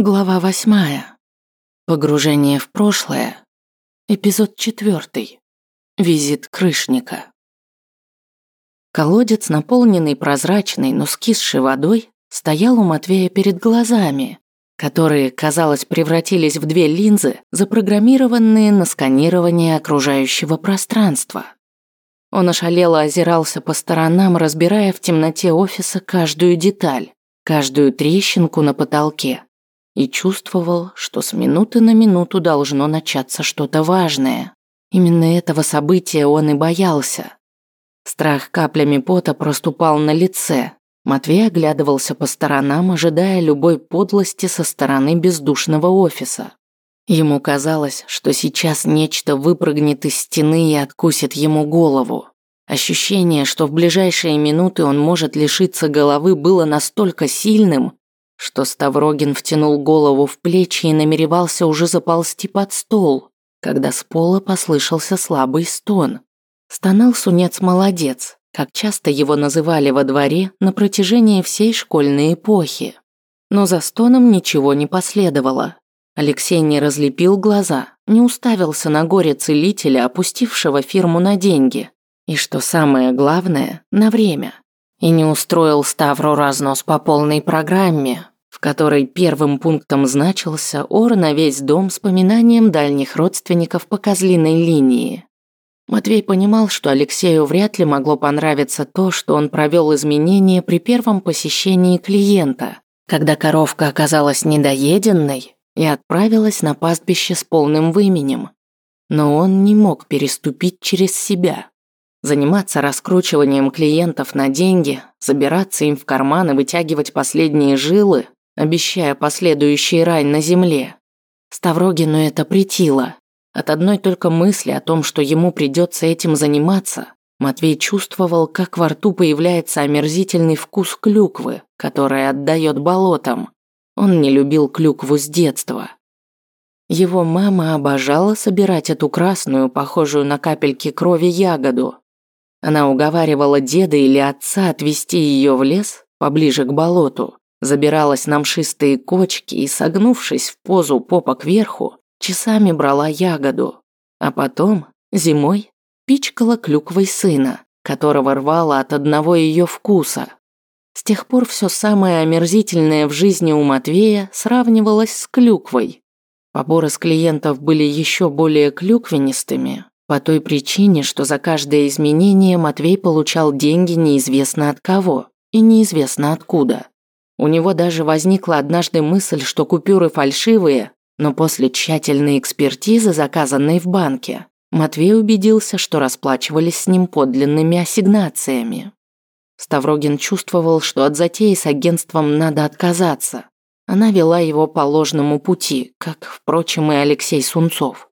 Глава восьмая. Погружение в прошлое. Эпизод четвертый. Визит крышника. Колодец, наполненный прозрачной, но скисшей водой, стоял у Матвея перед глазами, которые, казалось, превратились в две линзы, запрограммированные на сканирование окружающего пространства. Он ошалело озирался по сторонам, разбирая в темноте офиса каждую деталь, каждую трещинку на потолке – и чувствовал, что с минуты на минуту должно начаться что-то важное. Именно этого события он и боялся. Страх каплями пота проступал на лице. Матвей оглядывался по сторонам, ожидая любой подлости со стороны бездушного офиса. Ему казалось, что сейчас нечто выпрыгнет из стены и откусит ему голову. Ощущение, что в ближайшие минуты он может лишиться головы, было настолько сильным, что Ставрогин втянул голову в плечи и намеревался уже заползти под стол, когда с пола послышался слабый стон. Стонал сунец-молодец, как часто его называли во дворе на протяжении всей школьной эпохи. Но за стоном ничего не последовало. Алексей не разлепил глаза, не уставился на горе целителя, опустившего фирму на деньги. И что самое главное, на время и не устроил Ставру разнос по полной программе, в которой первым пунктом значился ор на весь дом с поминанием дальних родственников по козлиной линии. Матвей понимал, что Алексею вряд ли могло понравиться то, что он провел изменения при первом посещении клиента, когда коровка оказалась недоеденной и отправилась на пастбище с полным выменем. Но он не мог переступить через себя. Заниматься раскручиванием клиентов на деньги, забираться им в карман и вытягивать последние жилы, обещая последующий рай на земле. Ставрогину это притило. От одной только мысли о том, что ему придется этим заниматься, Матвей чувствовал, как во рту появляется омерзительный вкус клюквы, которая отдает болотам. Он не любил клюкву с детства. Его мама обожала собирать эту красную, похожую на капельки крови ягоду, она уговаривала деда или отца отвезти ее в лес, поближе к болоту, забиралась на мшистые кочки и, согнувшись в позу попа кверху, часами брала ягоду, а потом, зимой, пичкала клюквой сына, которого рвала от одного ее вкуса. С тех пор все самое омерзительное в жизни у Матвея сравнивалось с клюквой. Поборы с клиентов были еще более клюквенистыми, по той причине, что за каждое изменение Матвей получал деньги неизвестно от кого и неизвестно откуда. У него даже возникла однажды мысль, что купюры фальшивые, но после тщательной экспертизы, заказанной в банке, Матвей убедился, что расплачивались с ним подлинными ассигнациями. Ставрогин чувствовал, что от затеи с агентством надо отказаться. Она вела его по ложному пути, как, впрочем, и Алексей Сунцов.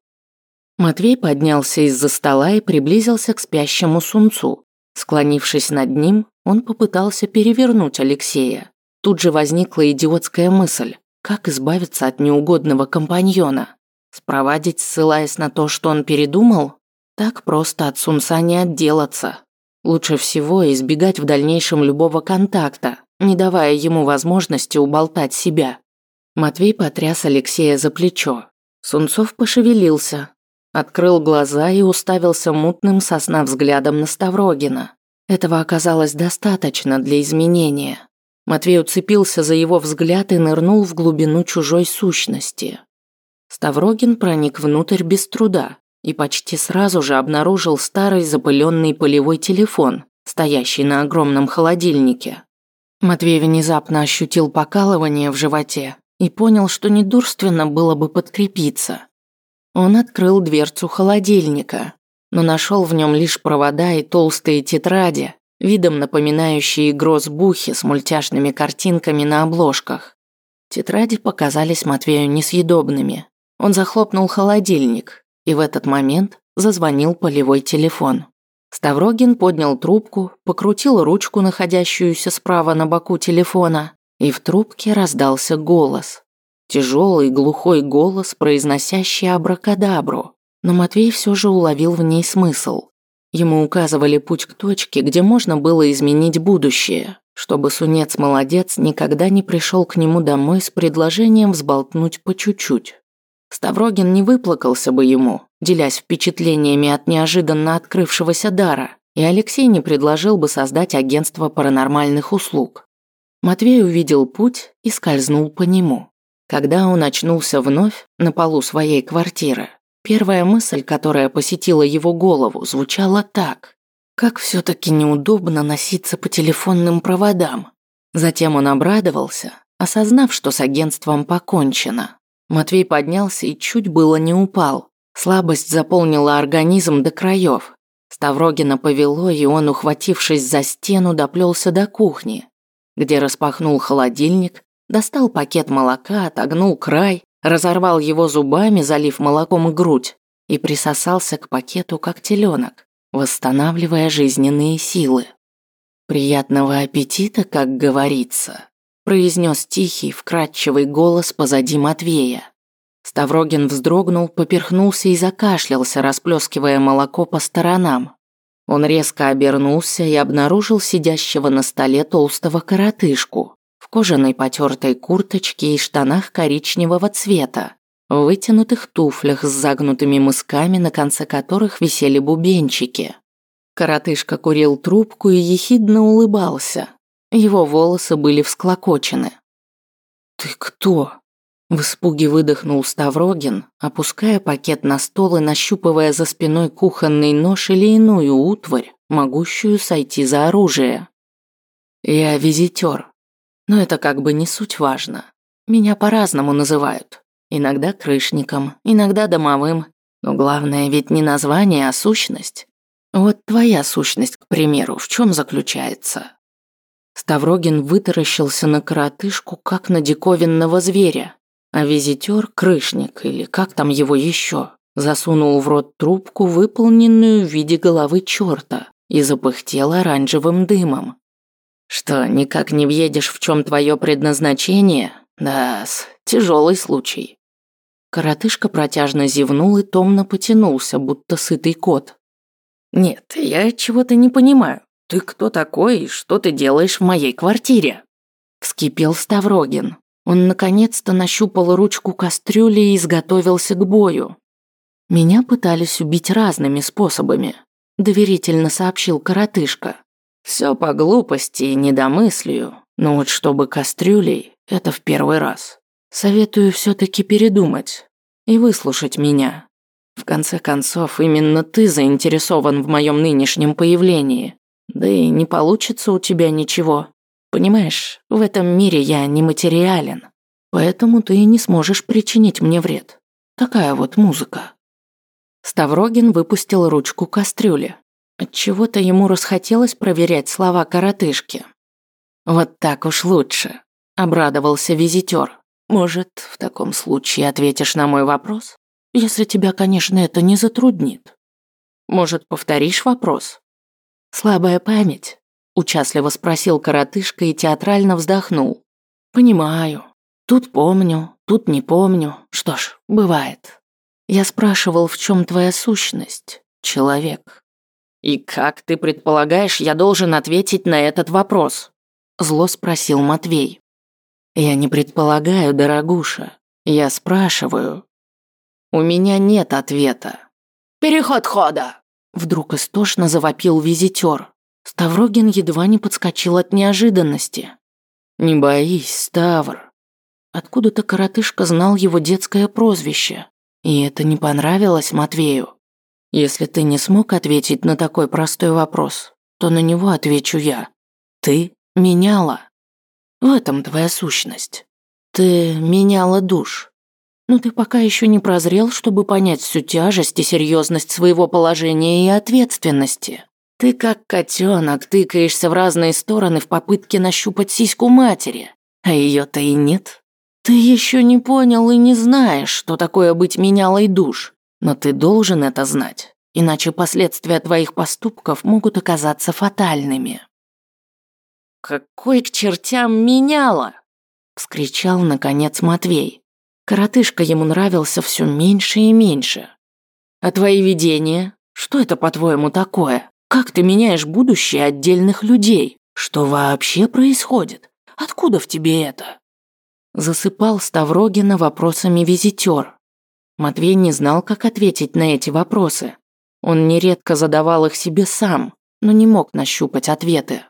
Матвей поднялся из-за стола и приблизился к спящему сунцу. Склонившись над ним, он попытался перевернуть Алексея. Тут же возникла идиотская мысль, как избавиться от неугодного компаньона. Спровадить, ссылаясь на то, что он передумал? Так просто от сунца не отделаться. Лучше всего избегать в дальнейшем любого контакта, не давая ему возможности уболтать себя. Матвей потряс Алексея за плечо. Сунцов пошевелился, Открыл глаза и уставился мутным сосна взглядом на Ставрогина. Этого оказалось достаточно для изменения. Матвей уцепился за его взгляд и нырнул в глубину чужой сущности. Ставрогин проник внутрь без труда и почти сразу же обнаружил старый запыленный полевой телефон, стоящий на огромном холодильнике. Матвей внезапно ощутил покалывание в животе и понял, что недурственно было бы подкрепиться. Он открыл дверцу холодильника, но нашел в нем лишь провода и толстые тетради, видом напоминающие грозбухи с мультяшными картинками на обложках. Тетради показались Матвею несъедобными. Он захлопнул холодильник, и в этот момент зазвонил полевой телефон. Ставрогин поднял трубку, покрутил ручку, находящуюся справа на боку телефона, и в трубке раздался голос. Тяжелый глухой голос, произносящий абракадабру. Но Матвей все же уловил в ней смысл. Ему указывали путь к точке, где можно было изменить будущее, чтобы сунец-молодец никогда не пришел к нему домой с предложением взболтнуть по чуть-чуть. Ставрогин не выплакался бы ему, делясь впечатлениями от неожиданно открывшегося дара, и Алексей не предложил бы создать агентство паранормальных услуг. Матвей увидел путь и скользнул по нему. Когда он очнулся вновь на полу своей квартиры, первая мысль, которая посетила его голову, звучала так. Как все таки неудобно носиться по телефонным проводам. Затем он обрадовался, осознав, что с агентством покончено. Матвей поднялся и чуть было не упал. Слабость заполнила организм до краев. Ставрогина повело, и он, ухватившись за стену, доплелся до кухни, где распахнул холодильник Достал пакет молока, отогнул край, разорвал его зубами, залив молоком грудь, и присосался к пакету, как теленок, восстанавливая жизненные силы. «Приятного аппетита, как говорится», произнес тихий, вкрадчивый голос позади Матвея. Ставрогин вздрогнул, поперхнулся и закашлялся, расплескивая молоко по сторонам. Он резко обернулся и обнаружил сидящего на столе толстого коротышку кожаной потертой курточке и штанах коричневого цвета, в вытянутых туфлях с загнутыми мысками, на конце которых висели бубенчики. Коротышка курил трубку и ехидно улыбался. Его волосы были всклокочены. «Ты кто?» В испуге выдохнул Ставрогин, опуская пакет на стол и нащупывая за спиной кухонный нож или иную утварь, могущую сойти за оружие. «Я визитер», но это как бы не суть важно. Меня по-разному называют. Иногда крышником, иногда домовым. Но главное ведь не название, а сущность. Вот твоя сущность, к примеру, в чем заключается? Ставрогин вытаращился на коротышку, как на диковинного зверя, а визитер, крышник или как там его еще, засунул в рот трубку, выполненную в виде головы черта, и запыхтел оранжевым дымом. Что, никак не въедешь, в чем твое предназначение? Да, с тяжелый случай. Коротышка протяжно зевнул и томно потянулся, будто сытый кот. Нет, я чего-то не понимаю. Ты кто такой и что ты делаешь в моей квартире? Вскипел Ставрогин. Он наконец-то нащупал ручку кастрюли и изготовился к бою. Меня пытались убить разными способами, доверительно сообщил коротышка. Все по глупости и недомыслию, но вот чтобы кастрюлей, это в первый раз. Советую все таки передумать и выслушать меня. В конце концов, именно ты заинтересован в моем нынешнем появлении. Да и не получится у тебя ничего. Понимаешь, в этом мире я нематериален. Поэтому ты не сможешь причинить мне вред. Такая вот музыка. Ставрогин выпустил ручку кастрюли. Отчего-то ему расхотелось проверять слова коротышки. «Вот так уж лучше», – обрадовался визитер. «Может, в таком случае ответишь на мой вопрос? Если тебя, конечно, это не затруднит. Может, повторишь вопрос?» «Слабая память», – участливо спросил коротышка и театрально вздохнул. «Понимаю. Тут помню, тут не помню. Что ж, бывает. Я спрашивал, в чем твоя сущность, человек?» «И как ты предполагаешь, я должен ответить на этот вопрос?» Зло спросил Матвей. «Я не предполагаю, дорогуша. Я спрашиваю. У меня нет ответа». «Переход хода!» Вдруг истошно завопил визитер. Ставрогин едва не подскочил от неожиданности. «Не боись, Ставр». Откуда-то коротышка знал его детское прозвище, и это не понравилось Матвею. Если ты не смог ответить на такой простой вопрос, то на него отвечу я. Ты меняла. В этом твоя сущность. Ты меняла душ. Но ты пока еще не прозрел, чтобы понять всю тяжесть и серьезность своего положения и ответственности. Ты как котенок тыкаешься в разные стороны в попытке нащупать сиську матери, а ее-то и нет. Ты еще не понял и не знаешь, что такое быть менялой душ. Но ты должен это знать, иначе последствия твоих поступков могут оказаться фатальными. «Какой к чертям меняла?» – вскричал, наконец, Матвей. Коротышка ему нравился все меньше и меньше. «А твои видения? Что это, по-твоему, такое? Как ты меняешь будущее отдельных людей? Что вообще происходит? Откуда в тебе это?» Засыпал Ставрогина вопросами визитер. Матвей не знал, как ответить на эти вопросы. Он нередко задавал их себе сам, но не мог нащупать ответы.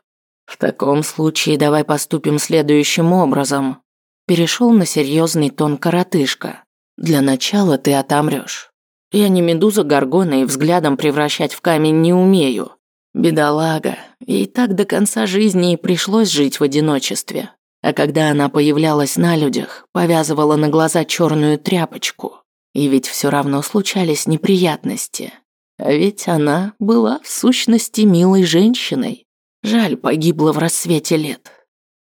«В таком случае давай поступим следующим образом», перешел на серьезный тон коротышка. «Для начала ты отомрешь. Я не медуза Горгона и взглядом превращать в камень не умею. Бедолага, ей так до конца жизни и пришлось жить в одиночестве. А когда она появлялась на людях, повязывала на глаза черную тряпочку. И ведь все равно случались неприятности. А ведь она была в сущности милой женщиной. Жаль, погибла в рассвете лет.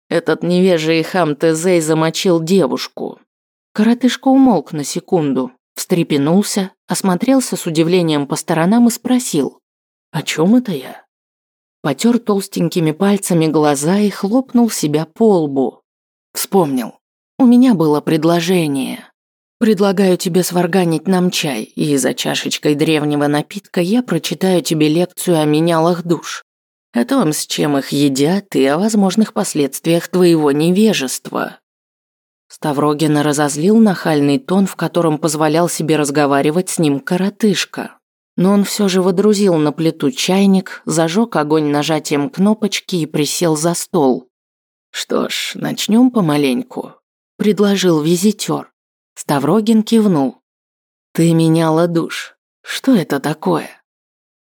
Этот невежий хам Тезей замочил девушку. Коротышка умолк на секунду, встрепенулся, осмотрелся с удивлением по сторонам и спросил. «О чем это я?» Потер толстенькими пальцами глаза и хлопнул себя по лбу. Вспомнил. «У меня было предложение. Предлагаю тебе сварганить нам чай, и за чашечкой древнего напитка я прочитаю тебе лекцию о менялах душ. О том, с чем их едят, и о возможных последствиях твоего невежества. Ставрогина разозлил нахальный тон, в котором позволял себе разговаривать с ним коротышка. Но он все же водрузил на плиту чайник, зажег огонь нажатием кнопочки и присел за стол. «Что ж, начнем помаленьку», – предложил визитер. Ставрогин кивнул. «Ты меняла душ. Что это такое?»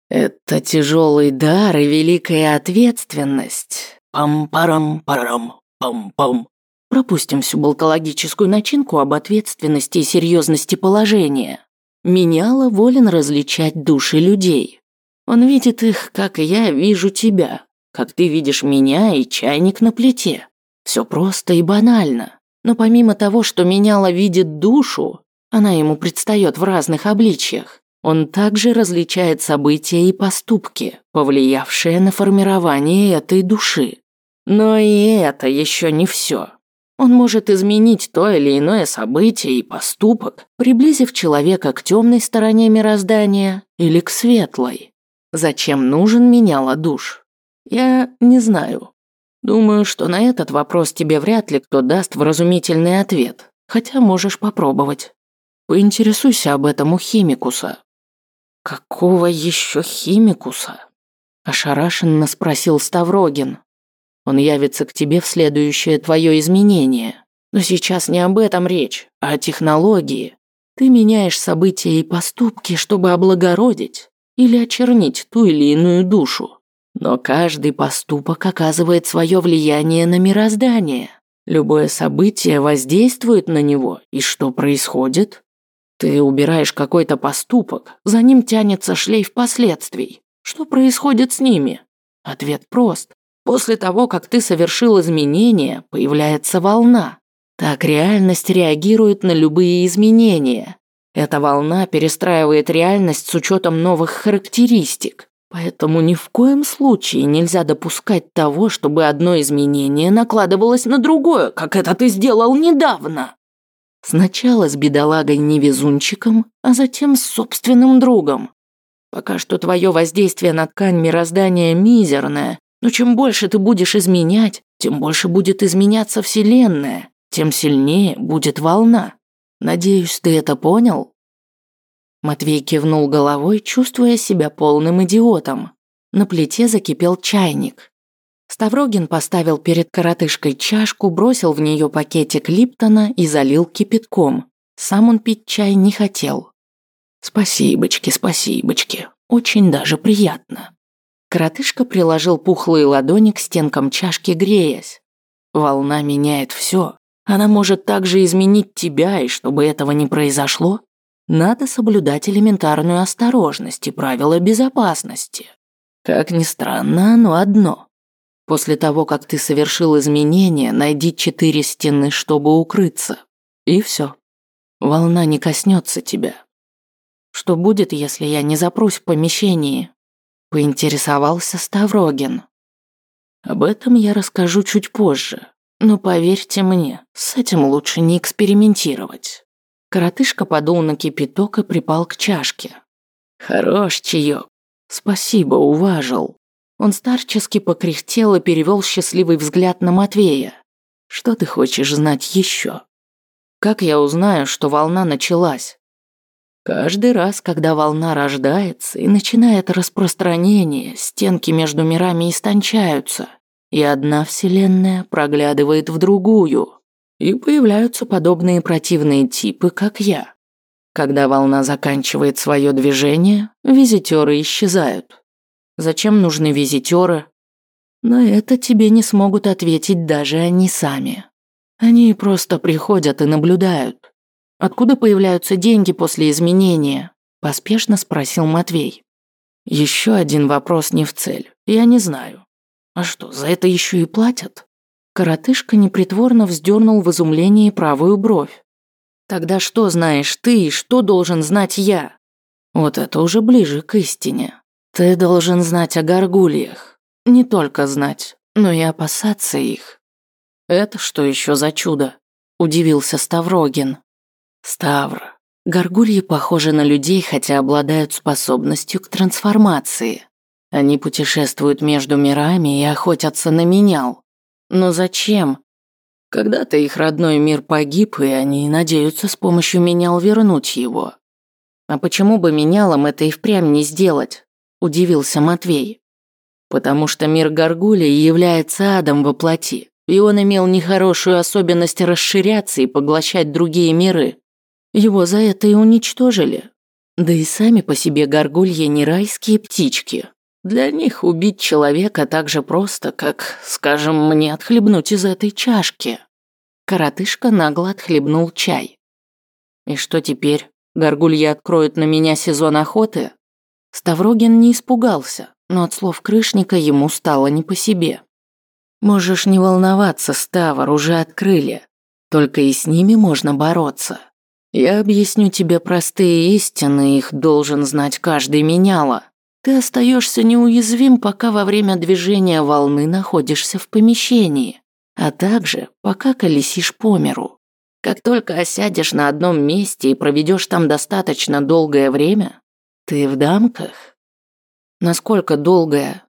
«Это тяжелый дар и великая ответственность. Пам-парам-парам, пам-пам. Пропустим всю болтологическую начинку об ответственности и серьезности положения. Меняла волен различать души людей. Он видит их, как я вижу тебя, как ты видишь меня и чайник на плите. Все просто и банально. Но помимо того, что меняла видит душу, она ему предстает в разных обличьях. Он также различает события и поступки, повлиявшие на формирование этой души. Но и это еще не все. Он может изменить то или иное событие и поступок, приблизив человека к темной стороне мироздания или к светлой. Зачем нужен меняла душ? Я не знаю. Думаю, что на этот вопрос тебе вряд ли кто даст вразумительный ответ, хотя можешь попробовать. Поинтересуйся об этом у химикуса. Какого еще химикуса? Ошарашенно спросил Ставрогин. Он явится к тебе в следующее твое изменение. Но сейчас не об этом речь, а о технологии. Ты меняешь события и поступки, чтобы облагородить или очернить ту или иную душу. Но каждый поступок оказывает свое влияние на мироздание. Любое событие воздействует на него, и что происходит? Ты убираешь какой-то поступок, за ним тянется шлейф последствий. Что происходит с ними? Ответ прост. После того, как ты совершил изменения, появляется волна. Так реальность реагирует на любые изменения. Эта волна перестраивает реальность с учетом новых характеристик. Поэтому ни в коем случае нельзя допускать того, чтобы одно изменение накладывалось на другое, как это ты сделал недавно. Сначала с бедолагой-невезунчиком, а затем с собственным другом. Пока что твое воздействие на ткань мироздания мизерное, но чем больше ты будешь изменять, тем больше будет изменяться Вселенная, тем сильнее будет волна. Надеюсь, ты это понял?» Матвей кивнул головой, чувствуя себя полным идиотом. На плите закипел чайник. Ставрогин поставил перед коротышкой чашку, бросил в нее пакетик Липтона и залил кипятком. Сам он пить чай не хотел. «Спасибочки, спасибочки, очень даже приятно». Коротышка приложил пухлые ладони к стенкам чашки, греясь. Волна меняет все. Она может также изменить тебя, и чтобы этого не произошло, надо соблюдать элементарную осторожность и правила безопасности. Как ни странно, оно одно. После того, как ты совершил изменения, найди четыре стены, чтобы укрыться. И все. Волна не коснется тебя. Что будет, если я не запрусь в помещении? Поинтересовался Ставрогин. Об этом я расскажу чуть позже. Но поверьте мне, с этим лучше не экспериментировать. Коротышка подул на кипяток и припал к чашке. Хорош чаёк. Спасибо, уважил. Он старчески покряхтел и перевел счастливый взгляд на Матвея. Что ты хочешь знать еще? Как я узнаю, что волна началась? Каждый раз, когда волна рождается и начинает распространение, стенки между мирами истончаются, и одна вселенная проглядывает в другую, и появляются подобные противные типы, как я. Когда волна заканчивает свое движение, визитеры исчезают. Зачем нужны визитеры? На это тебе не смогут ответить даже они сами. Они просто приходят и наблюдают. Откуда появляются деньги после изменения? Поспешно спросил Матвей. Еще один вопрос не в цель. Я не знаю. А что, за это еще и платят? Коротышка непритворно вздернул в изумлении правую бровь. Тогда что знаешь ты и что должен знать я? Вот это уже ближе к истине. Ты должен знать о горгульях. Не только знать, но и опасаться их. Это что еще за чудо? Удивился Ставрогин. Ставр. Горгульи похожи на людей, хотя обладают способностью к трансформации. Они путешествуют между мирами и охотятся на менял. Но зачем? Когда-то их родной мир погиб, и они надеются с помощью менял вернуть его. А почему бы менялом это и впрямь не сделать? удивился Матвей. Потому что мир Гаргулии является адом во плоти, и он имел нехорошую особенность расширяться и поглощать другие миры. Его за это и уничтожили. Да и сами по себе горгульи не райские птички. Для них убить человека так же просто, как, скажем, мне отхлебнуть из этой чашки. Коротышка нагло отхлебнул чай. И что теперь? Горгульи откроют на меня сезон охоты? Ставрогин не испугался, но от слов крышника ему стало не по себе. «Можешь не волноваться, Ставр, уже открыли. Только и с ними можно бороться. Я объясню тебе простые истины, их должен знать каждый меняла. Ты остаешься неуязвим, пока во время движения волны находишься в помещении, а также пока колесишь по миру. Как только осядешь на одном месте и проведешь там достаточно долгое время, ты в дамках? Насколько долгое?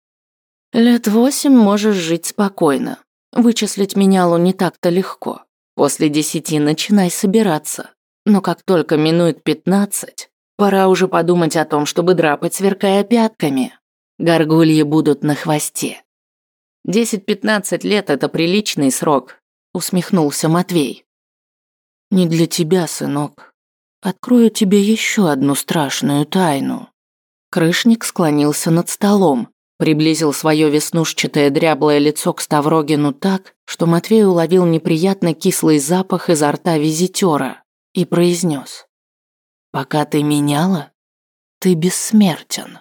Лет восемь можешь жить спокойно. Вычислить менялу не так-то легко. После десяти начинай собираться. Но как только минует пятнадцать, пора уже подумать о том, чтобы драпать, сверкая пятками. Горгульи будут на хвосте. Десять-пятнадцать лет – это приличный срок, усмехнулся Матвей. Не для тебя, сынок. Открою тебе еще одну страшную тайну. Крышник склонился над столом, приблизил свое веснушчатое дряблое лицо к Ставрогину так, что Матвей уловил неприятно кислый запах изо рта визитера и произнес: "Пока ты меняла, ты бессмертен".